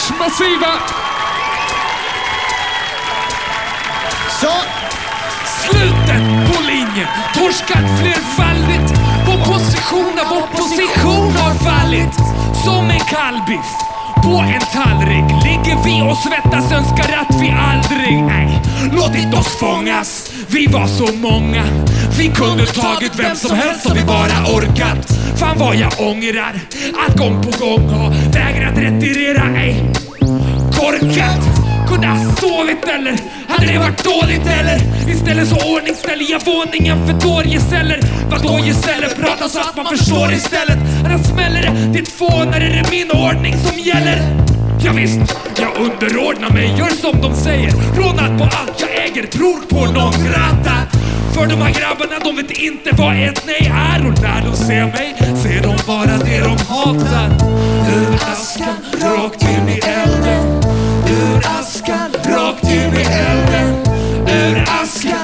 Swedish Massiva. Så, Slutet på linjen, torskat flerfaldigt. Vår position av opposition har fallit. Som en kallbiff på en tallrik ligger vi och svettas, önskar att vi aldrig, nej, låtit oss fångas. Vi var så många, vi kunde tagit vem som helst om vi bara orkat. Fan vad jag ångrar att gång på gång ha vägrat retirera, ej korkat kunde ha sovit eller? Hade det varit dåligt eller? Istället så ordningställer jag våningen för dårgeceller Vadå gesäller? Prata så att man förstår istället. Annars smäller det, det är två när det är min ordning som gäller. Ja, visst, jag underordnar mig, gör som de säger. Rånad på allt jag äger, tror på någon grata. För de här grabbarna, de vet inte vad ett nej är. Och när de ser mig, ser de bara det de hatar. Ur askan, rakt in i elden. Ur askan, rakt in i elden Ur askan,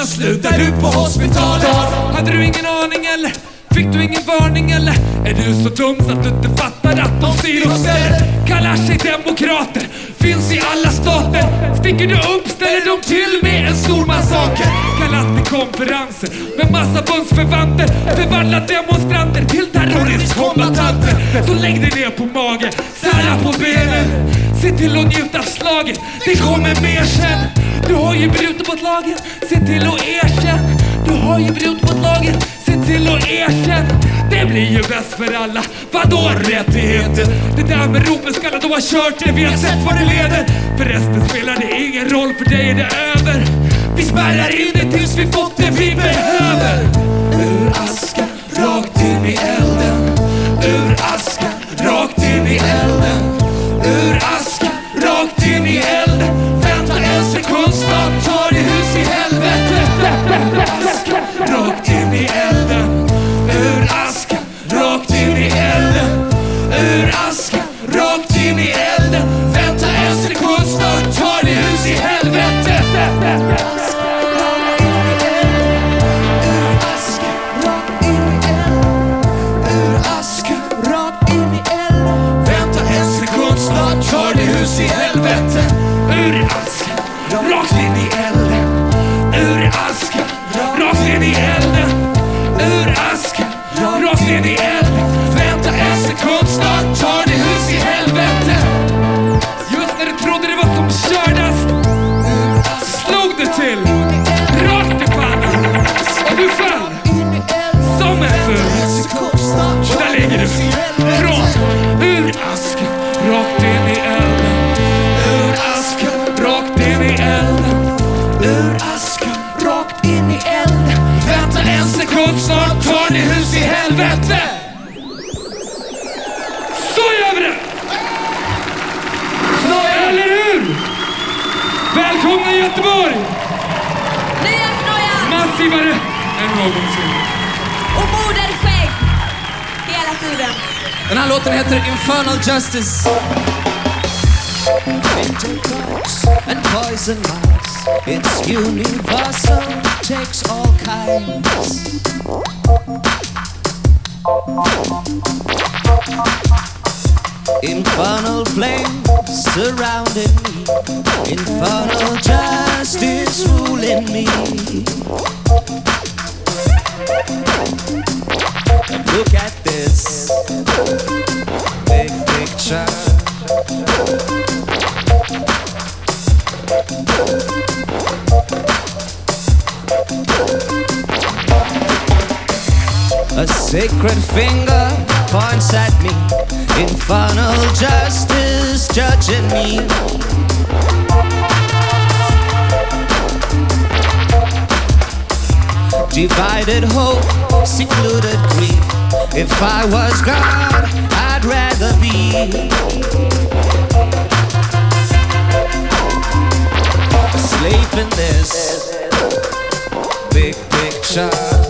Anna slutar du på hospitalet Hade du ingen aning eller? Fick du ingen varning eller? Är du så dum så att du inte fattar att de styr och ställer? Kallar sig demokrater, finns i alla stater Sticker du upp ställer de till med en stor massaker Kallat till konferenser med massa bundsförvanter Förvandlat demonstranter till terroristkombattanter. Så lägg dig ner på mage, sära på benen Se till att njuta av slaget, det kommer mer sen du har ju brutit mot lagen, se till att erkänn. Du har ju brutit mot lagen, se till att erkänn. Det blir ju bäst för alla, vadå rättigheter? Det där med ropenskallar, de har kört det, vi har sett vad det leder. Förresten spelar det ingen roll, för dig är det över. Vi spärrar in det tills vi fått det vi behöver. Ur askan, rakt in i elden. Helvete Så gör vi det! Eller hur? Välkomna Göteborg! Nya Fnoja Massivare än någonsin. och moderskägg hela tiden. den här låten heter Infernal Justice. and poison mice. It's universal, takes all kinds. Infernal flames surrounding me, infernal justice ruling me. Look at this big picture. sacred finger points at me. Infernal justice judging me. Divided hope, secluded grief. If I was God, I'd rather be. Sleep in this big picture.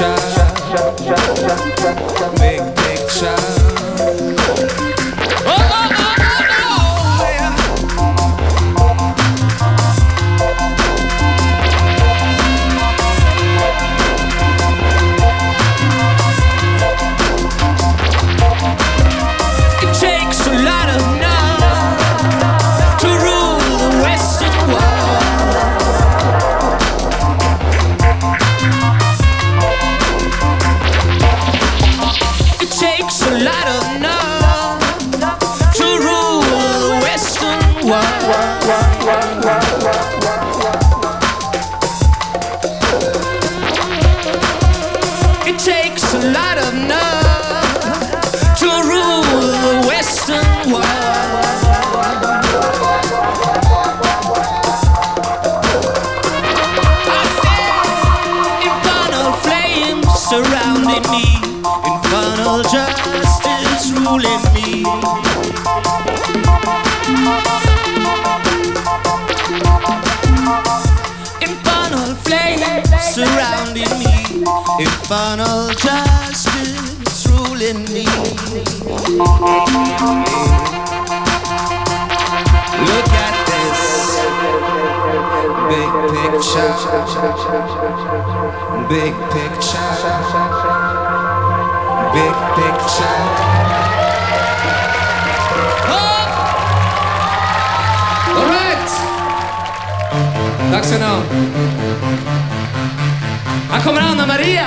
picture, big shot. left me. Infernal flame surrounding me, infernal justice ruling me. Look at this big picture, big picture, big picture. Tack ska ni ha. Här kommer Anna-Maria.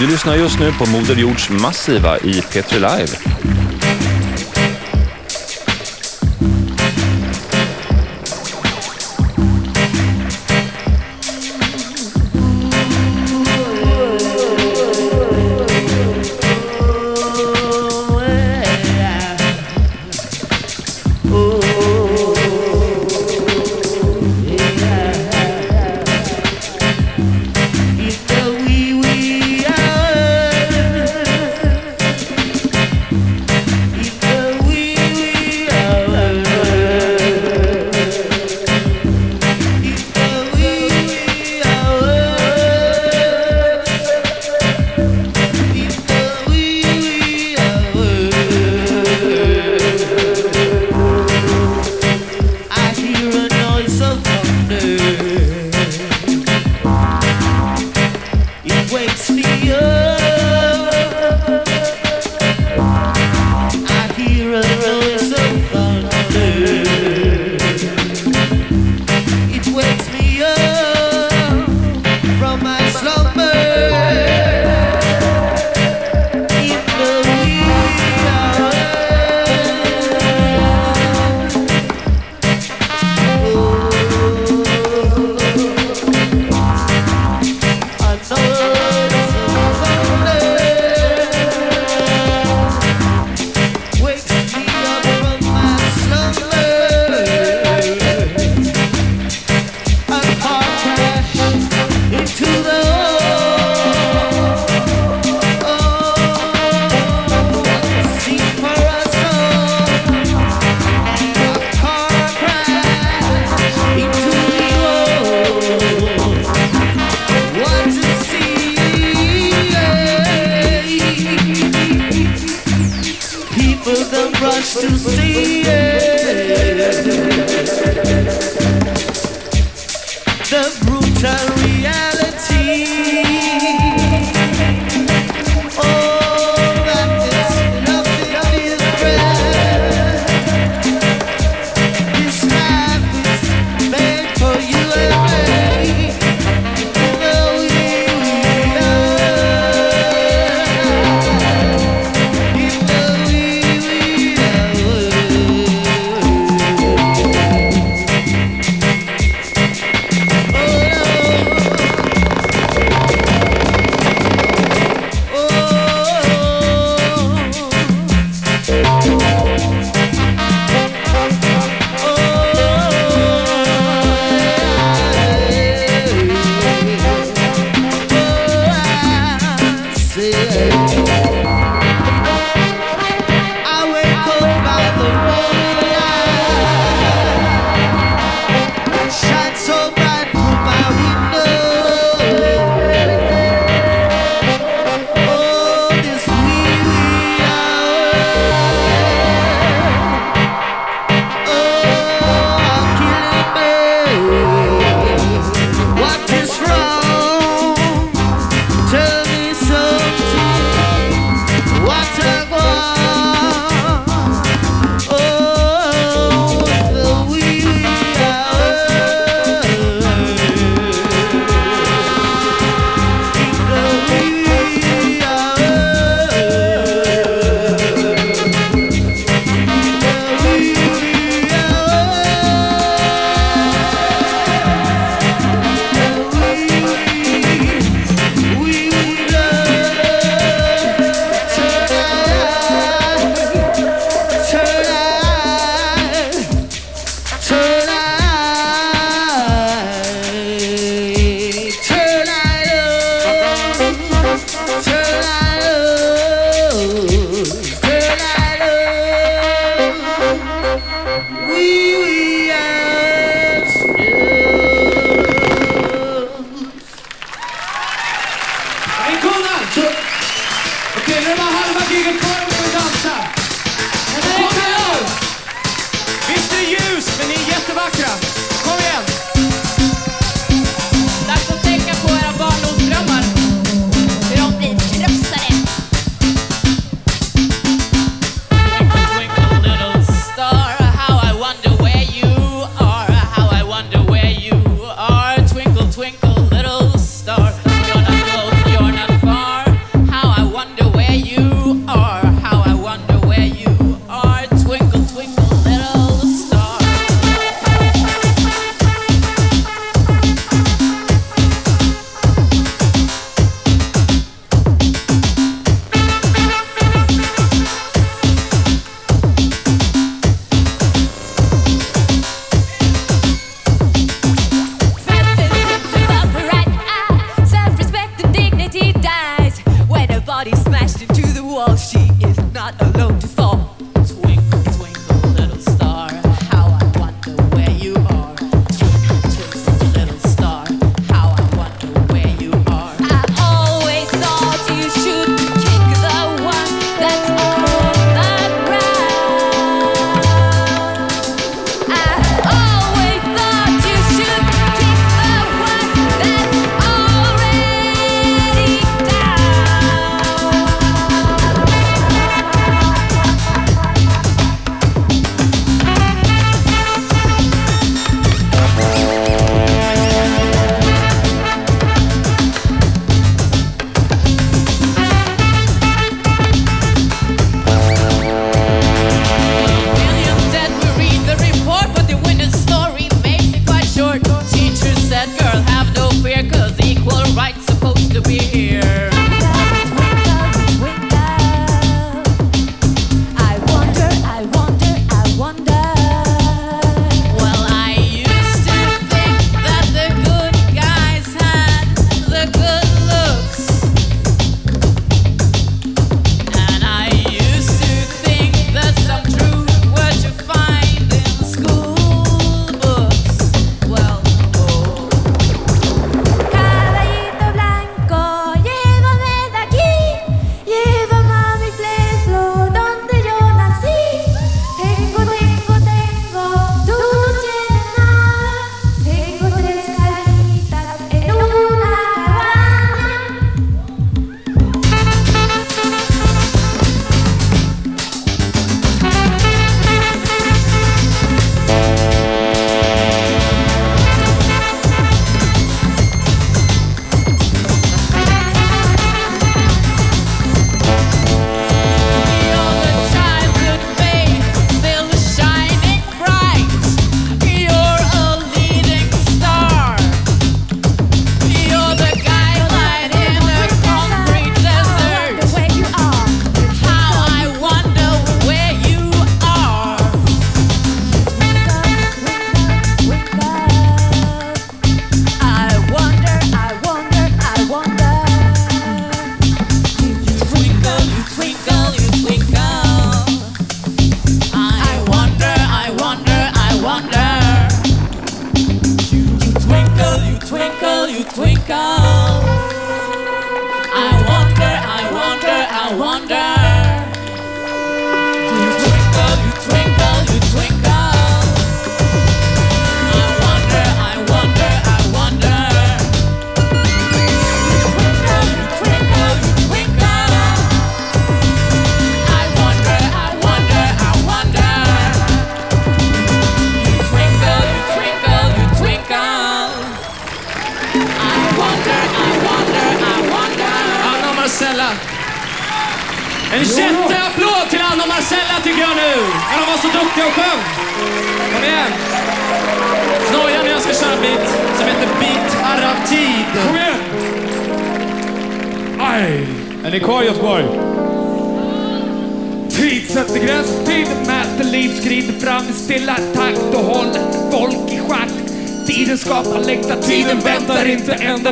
Du lyssnar just nu på Moder Jords massiva i Petri Live.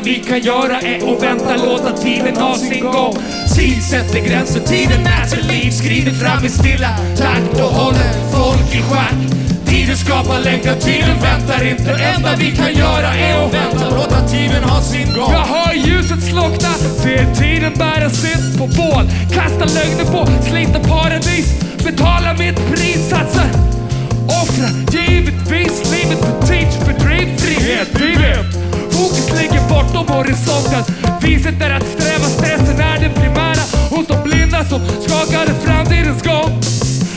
Vi kan göra är att vänta, låta tiden ha sin gång. Tid sätter gränser, tiden mäter liv, skrider fram i stilla takt och håller folk i schack. Tiden skapar längtan, tiden väntar inte. Enda vi kan göra är att vänta, låta tiden ha sin gång. Jag hör ljuset slockna, ser tiden bära sitt på bål. Kastar lögner på, sliter paradis, betalar mitt pris, satsar Offra givetvis livet för tid, för driv, frihet, vi vet. Fokus ligger bortom horisonten. Viset är att sträva, stressen är det primära hos de blinda som skakade framtidens gång.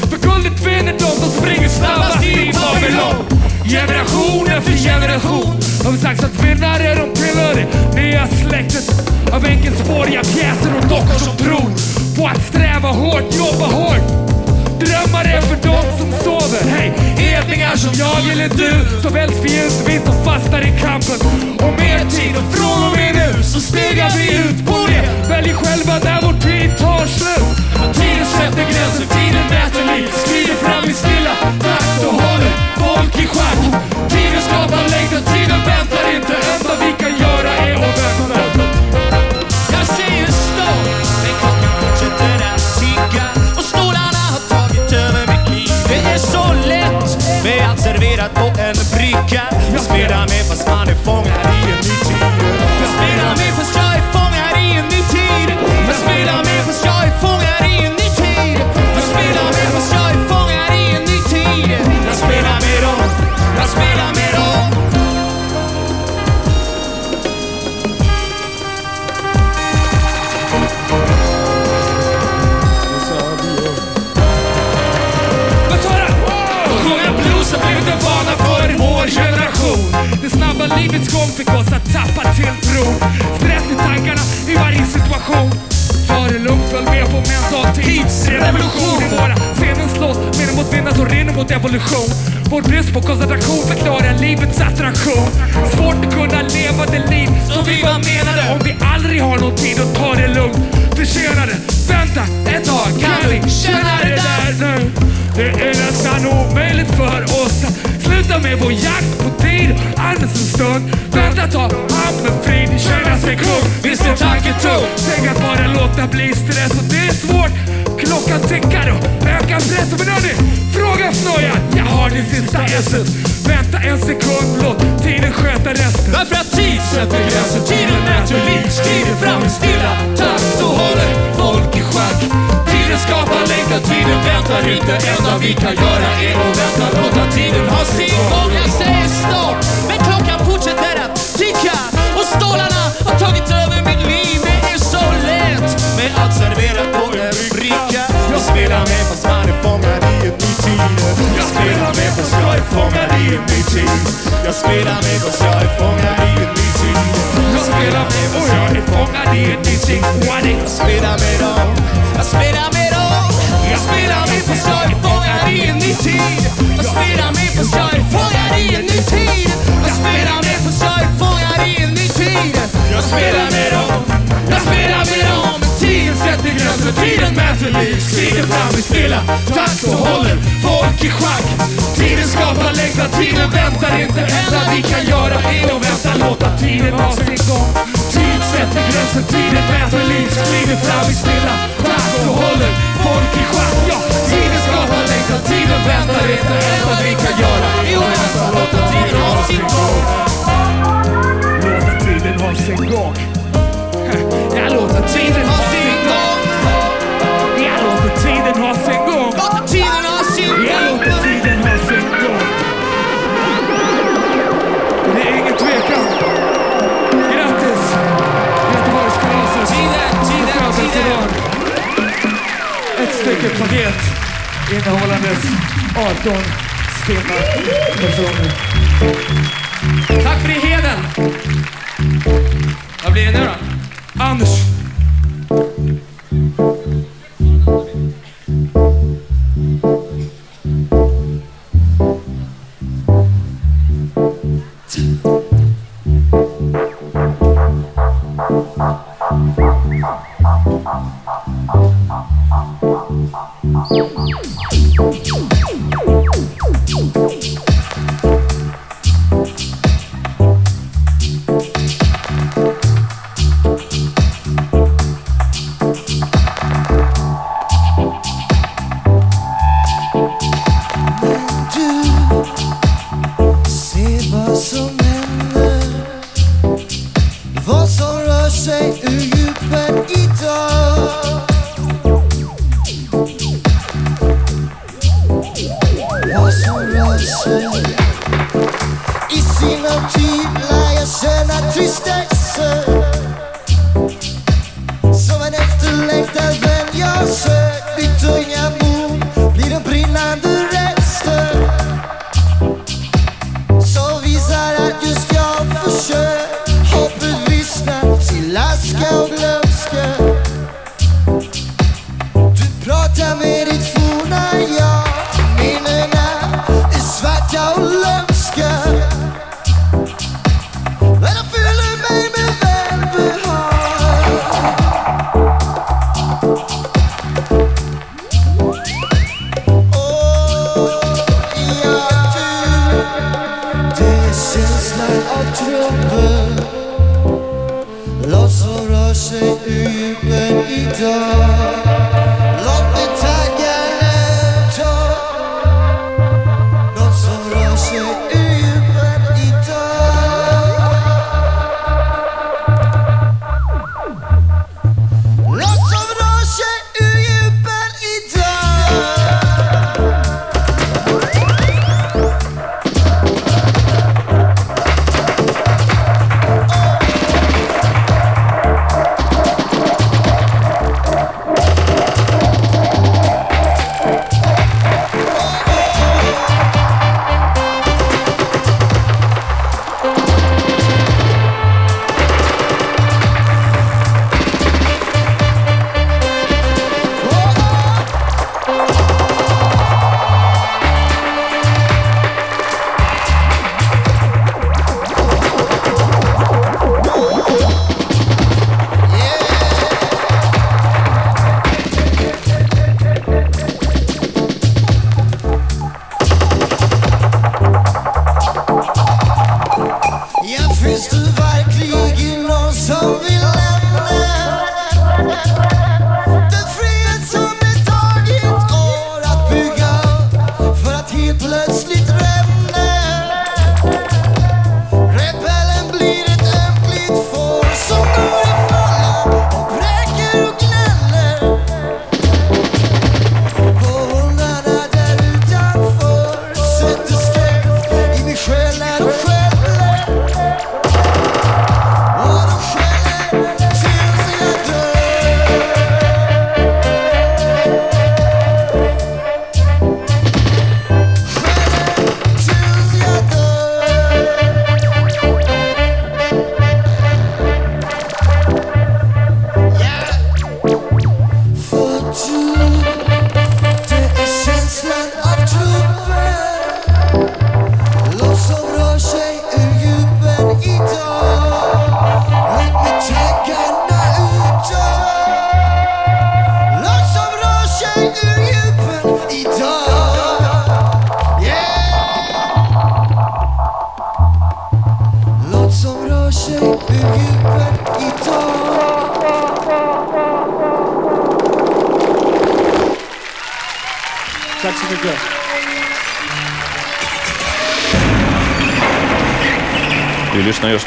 För guldet vinner de som springer snabbast i Babylon. Generation efter generation har vi sagt att vinnare de tillhör det nya släktet av enkelspåriga pjäser och dockor som tror på att sträva hårt, jobba hårt. Hedningar som jag eller du. Så väljs vi som fastnar i kampen. Och mer tid och från och med nu så stegar vi ut på det. Välj själva när vår tid tar slut. Och tiden sätter gränser, tiden mäter liv. Skrider fram i stilla takt och håller folk i schack. Tiden skapar längtan, tiden väntar inte. Livets gång fick oss att tappa tilltron. Stress i tankarna i varje situation. Ta det lugnt, följ med på mental tidsrevolution. I våra scener slåss minnen mot vindar som rinner mot evolution. Vår brist på koncentration förklarar livets attraktion. Svårt att kunna leva det liv som vi var menade om vi aldrig har någon tid att ta det lugnt. Försenade, vänta ett tag, kan vi känna det där nu? Det är nästan omöjligt för oss att sluta med vår jakt på tid. Andas en stund, vänta, ta hamnen fri, känna sig kung. Visst är tanken tung, tänk att bara låta bli stress och det är svårt. Klockan tickar och ökar pressen. Men hörni, fråga Snoja, jag har det sista esset. Vänta en sekund, låt tiden sköta resten. Därför att tid sätter gränser, tiden mäter liv, väntar inte. Enda vi kan göra är att vänta, låta tiden ha sin gång. Jag säger stopp, men klockan fortsätter att ticka och stålarna har tagit över mitt liv. Det är så lätt med allt serverat på en bricka. Jag spelar med fast man är fångad i en ny tid. Jag spelar med fast jag är fångad i en ny tid. Jag spelar med fast jag är fångad i en ny tid. Jag spelar med fast jag är fångad i en ny tid. Jag spelar med dem, jag spelar med dem. Jag spelar med fast jag är fångad i en ny tid. Jag spelar med fast jag är fångad i en ny tid. Jag spelar med fast jag är fångad i en ny tid. Jag spelar med dem, jag spelar med dem. Tiden sätter gränser, tiden mäter liv Skrider fram i stilla takt och håller folk i schack Tiden skapar längtan, tiden väntar inte Enda vi kan göra är att vänta, låta tiden ha sin gång sätter gränser, tiden mäter liv Skrider fram i stilla takt och håller folk i schack Ja, tiden skapar längtan, tiden väntar inte Enda vi kan göra är att vänta, låta tiden ha sin gång Låta tiden ha sin gång. Jag låter tiden ha sin gång. Jag låter tiden ha sin gång. Låt tiden ha sin Jag låter tiden ha sin gång. Det är ingen tvekan. Ett stycke paket innehållandes 18 stinna personer. Tack för det, Heden. Vad blir det nu då? Anders.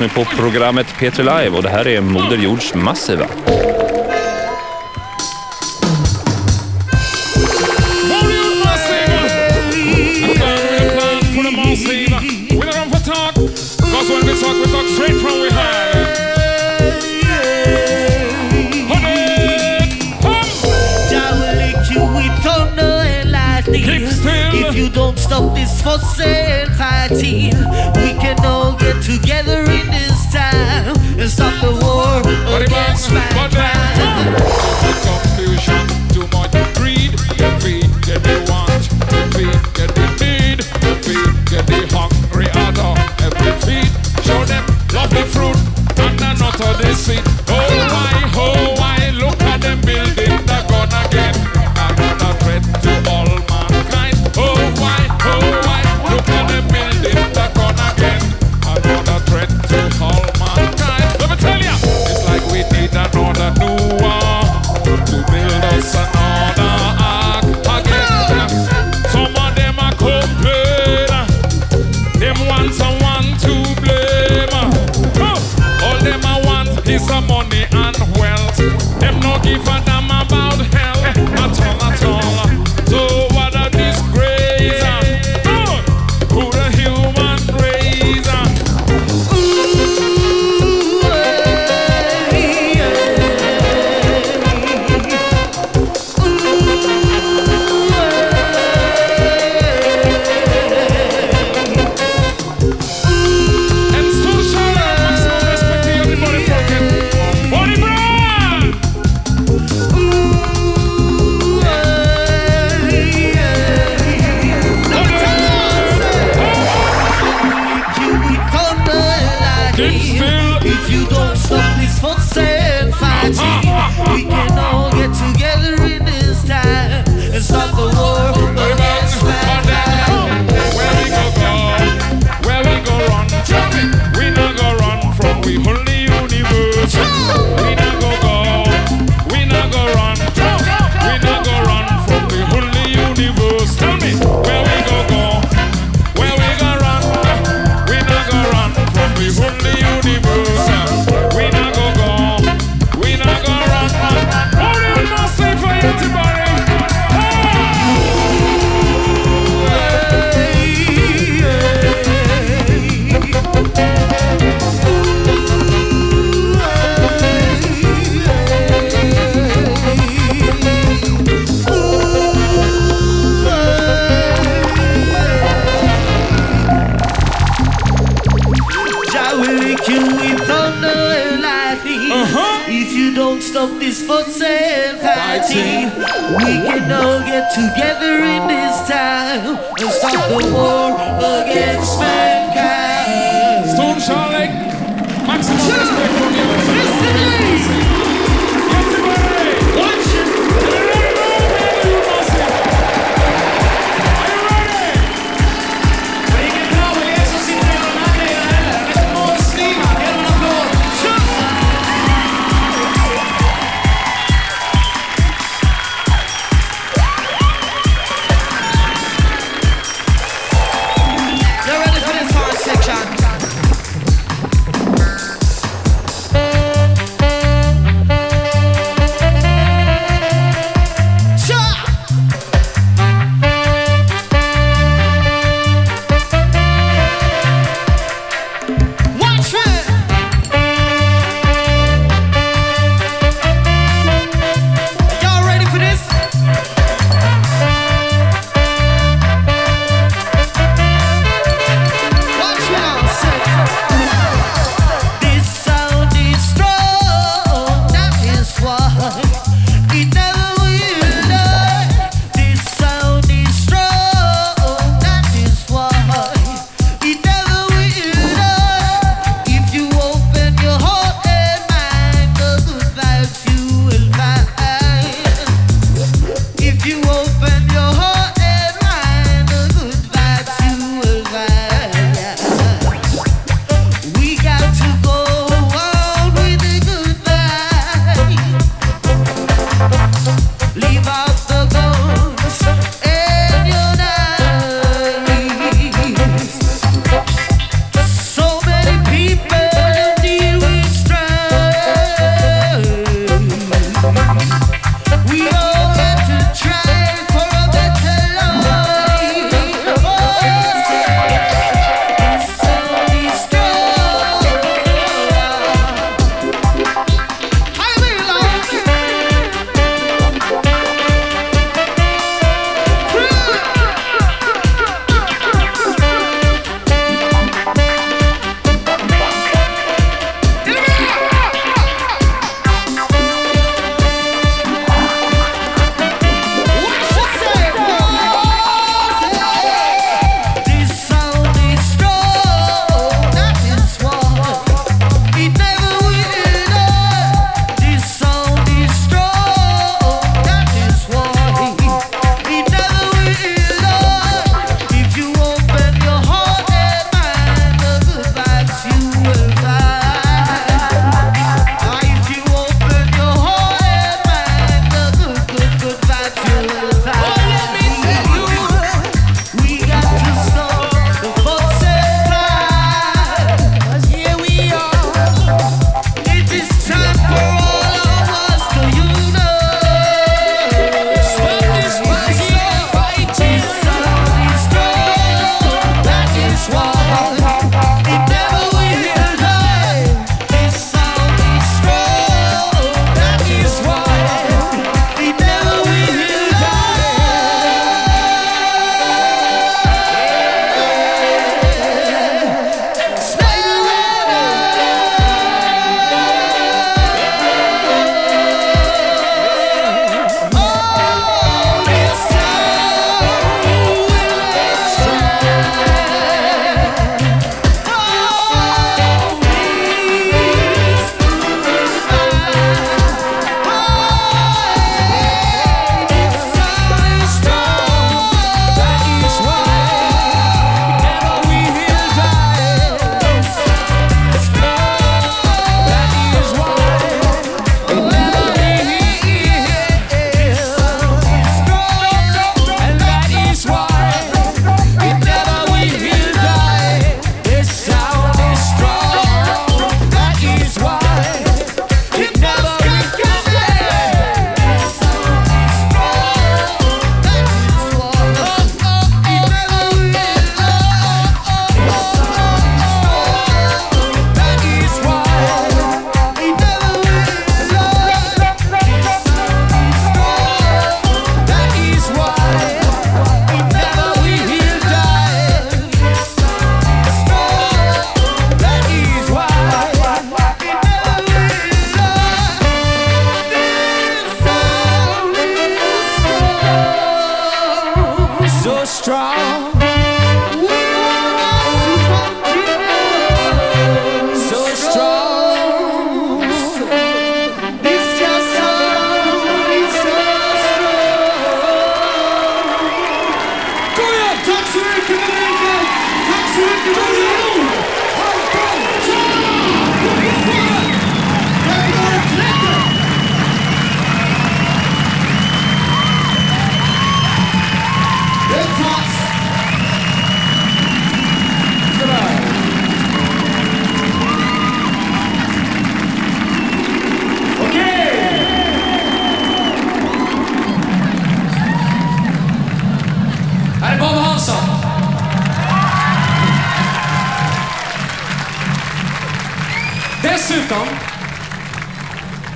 lyssnar på programmet Peter Live och det här är Moder Jords massiva. If you don't stop this fussing fighting But then confusion, too much greed, feed want, feed need, feed hungry every. Show them love the fruit and not of seed.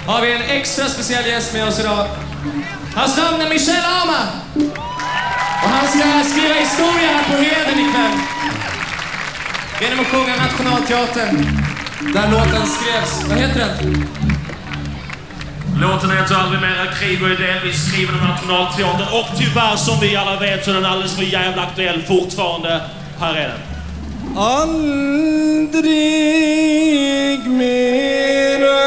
har vi en extra speciell gäst med oss idag. Hans namn är Michel Ama. Och han ska skriva historia här på Heden ikväll. Genom att sjunga Nationalteatern, där låten skrevs. Vad heter den? Låten heter Aldrig mera krig och är delvis skriven av Nationalteatern och tyvärr som vi alla vet så är den alldeles för jävla aktuell fortfarande. Här är den. Aldrig mera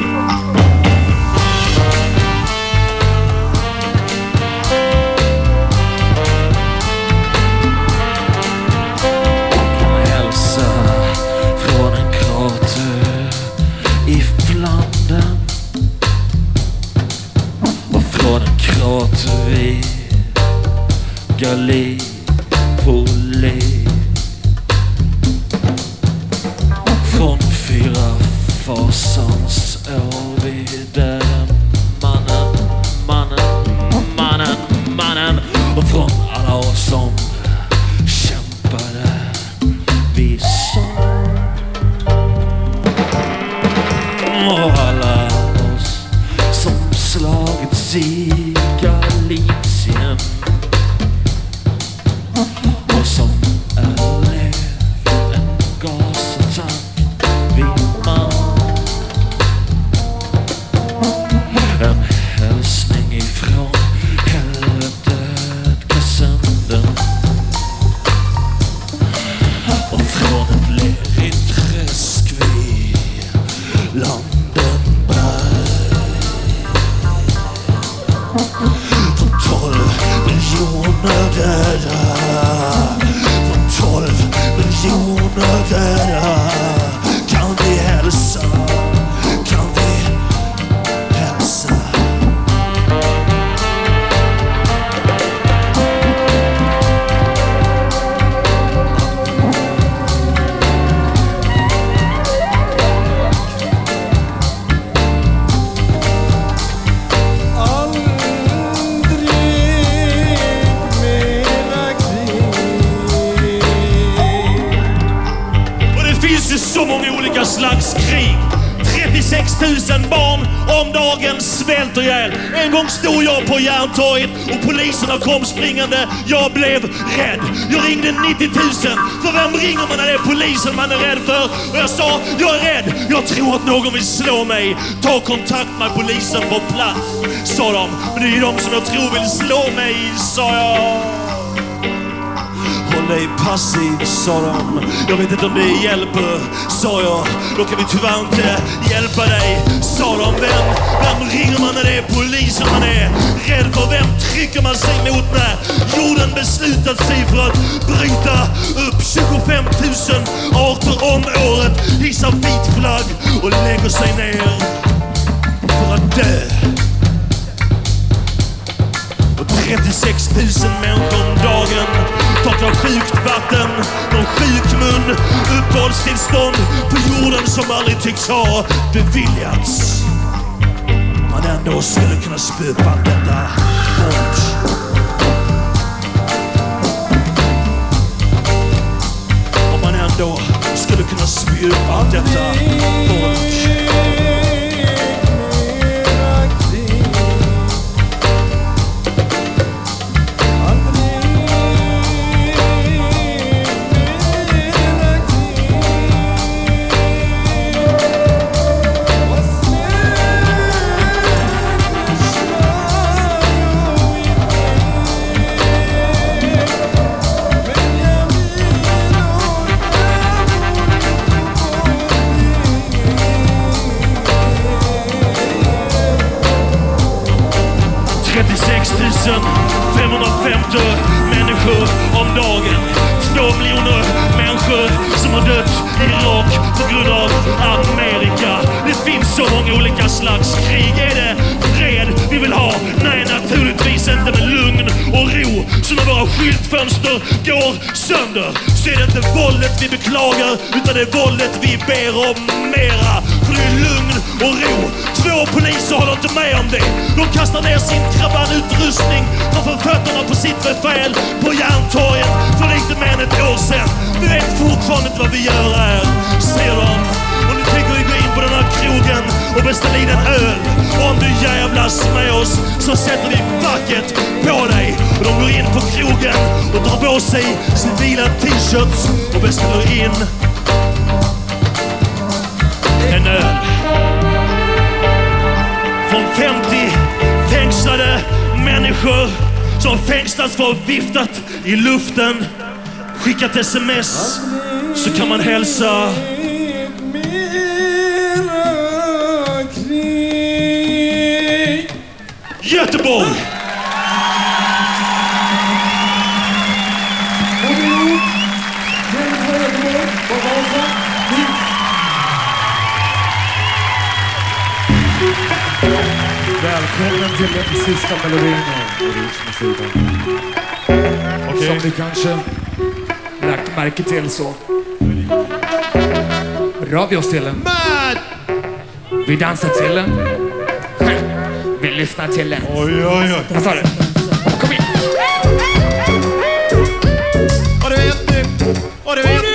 regularly som man är rädd för? Och jag sa, jag är rädd. Jag tror att någon vill slå mig. Ta kontakt med polisen på plats, sa de. Men det är ju de som jag tror vill slå mig, sa jag. Håll dig passiv, sa de. Jag vet inte om det hjälper, sa jag. Då kan vi tyvärr inte hjälpa dig, sa de. Vem, vem ringer man när det är polisen man är rädd för? Vem trycker man sig mot när jorden beslutat sig för att bryta upp 25 000 arter om året, hissar vit flagg och lägger sig ner för att dö? Och 36 000 människor om dagen torkar sjukt vatten, någon sjuk mun, uppehållstillstånd på jorden som aldrig tycks ha beviljats. Man ändå skulle kunna spöpa upp allt detta bort. Då skulle kunna spy upp allt detta bort. människor om dagen. Två miljoner människor som har dött i Irak på grund av Amerika. Det finns så många olika slags krig. Är det fred vi vill ha? Nej, naturligtvis inte med lugn och ro. Så när våra skyltfönster går sönder så är det inte våldet vi beklagar utan det är våldet vi ber om mera i är lugn och ro. Två poliser håller inte med om det. De kastar ner sin krabanutrustning framför fötterna på sitt befäl på Järntorget för lite mer än ett år sedan. Vi vet fortfarande inte vad vi gör här, säger de. Och nu tänker vi gå in på den här krogen och beställa in en öl. Och om du jävlas med oss så sätter vi facket på dig. Och de går in på krogen och drar på sig civila t-shirts och beställer in en öl. Från 50 fängslade människor som fängslats för att viftat i luften, skickat sms, så kan man hälsa Göteborg! Till den sista melodin av. Som ni kanske lagt märke till så rör vi oss till den. Vi dansar till den. Vi lyssnar till den. Oj, oj, oj. Vad sa du? Kom igen! Och det vet ni. Och det vet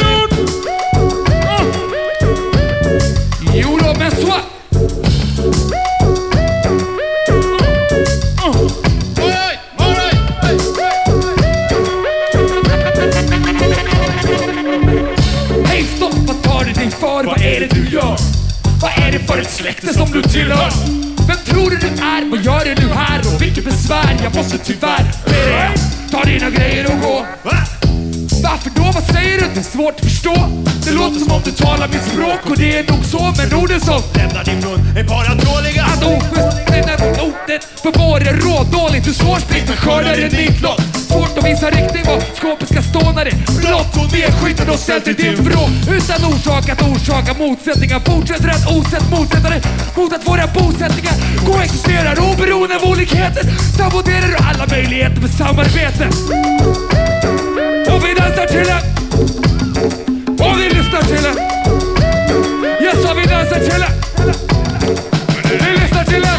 släkte som du tillhör? Vem tror du du är? Vad gör du nu här? Och vilket besvär, jag måste tyvärr be dig Ta dina grejer och gå det är svårt att förstå. Det låter som om du talar mitt språk och det är nog så, men orden som lämnar din mun är bara dåliga. att ordet för vår rådåligt. Du svårspritt sprit men skördar en nitlott. Svårt att visa riktning var skåpet ska stå när det är blått och nedskjuten och ställt i din vrå. Utan orsak att orsaka motsättningar. Fortsätter att osett motsättare mot att våra bosättningar koexisterar oberoende av olikheter. Saboterar du alla möjligheter för samarbete. Och vi dansar till en till det. Yes, vi dansar till det. Vi lyssnar till det.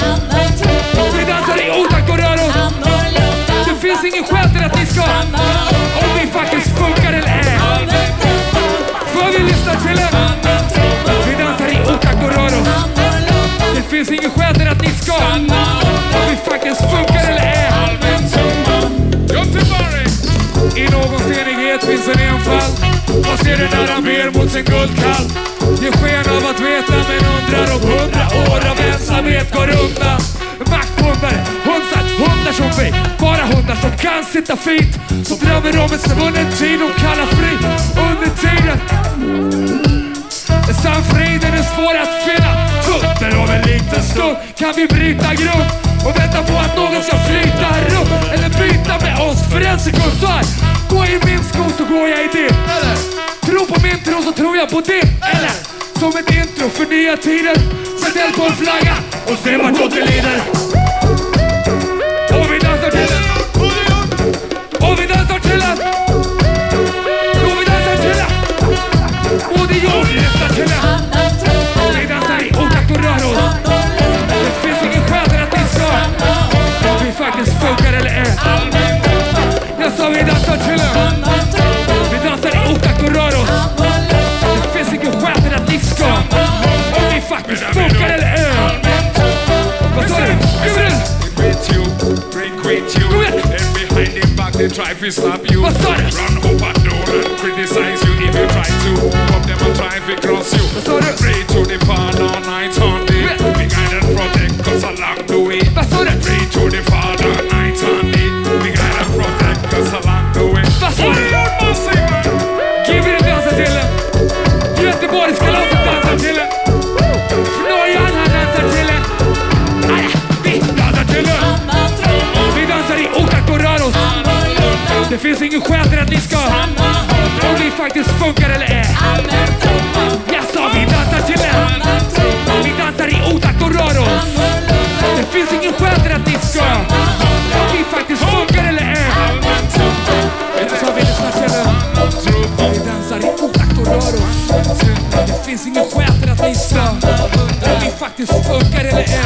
Vi dansar i Otak och rör oss! Det finns ingen skäl till att ni ska. Om vi faktiskt funkar eller ej. För vi lyssnar till det. Vi dansar i Otak och rör oss! Det finns ingen skäl till att ni ska. Om vi faktiskt funkar eller ej. Göteborg! I någon scen rör enfall Vad ser du när han ber mot sin guldkall. Ger sken av att veta men undrar om hundra år av ensamhet går undan. Makthundare, hundar, hundar som vi. Bara hundar som kan sitta fint. Som drömmer om en svunnen tid och kallar fri. Under tiden Samfriden är svår att finna Tutter om en liten stund kan vi bryta grund och vänta på att någon ska flyta runt eller byta med oss för en sekund. Så här, gå i min sko så går jag i din. Eller, tro på min tro så tror jag på din. Eller, som ett intro för nya tider. Sätt eld på en flagga och se vartåt det lider. Och vi dansar till faktiskt funkar eller ej.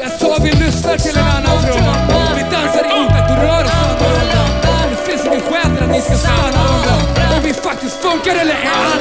Jag sa vi lyssnar till en annan trumma. Vi dansar inte, du rör oss annorlunda. Det finns ingen skäl till att ni ska stanna undan. Om vi faktiskt funkar eller ej.